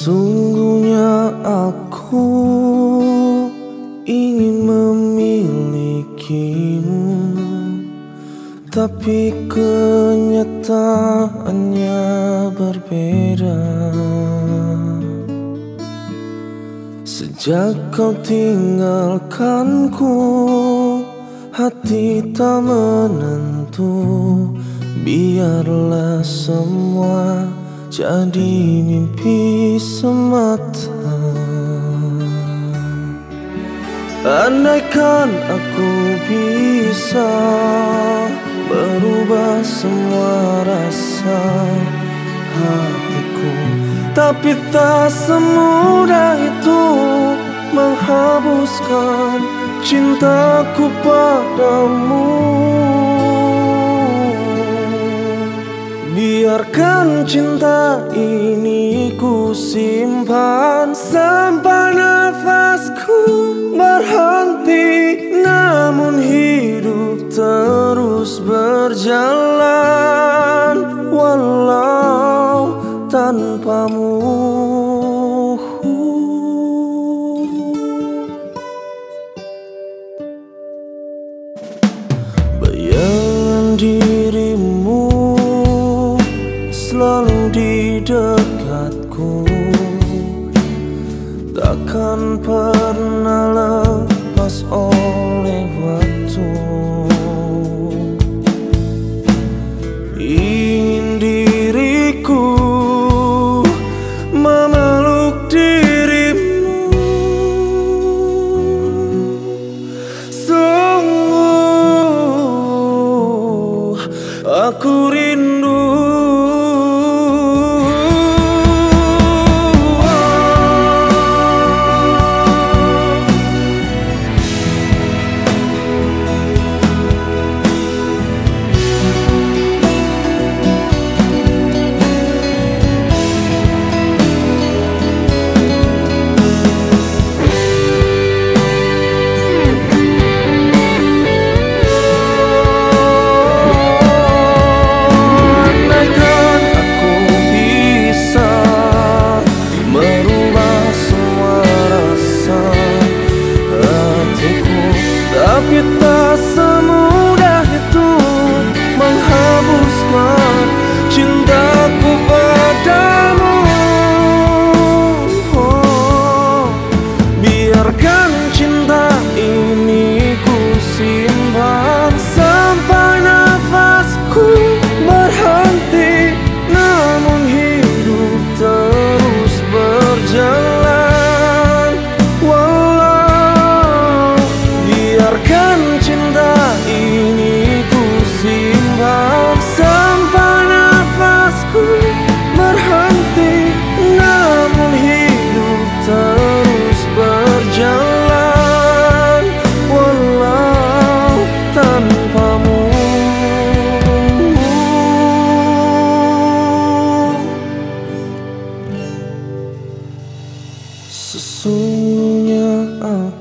Sesungguhnya aku ingin memilikimu Tapi kenyataannya berbeda. Sejak kau tinggalkanku Hati tak menentu. Biarlah semua jadi mimpi semata. Andaikan aku bisa Berubah semua rasa hatiku. Tapi tak semudah itu Menghapuskan cintaku padamu Biarkan cinta ini ku simpan. Sampai nafasku berhenti Namun hidup terus berjalan Walau tanpamu Bayangan dirimu Takkan pernah lepas waktu Sesungguhnya aku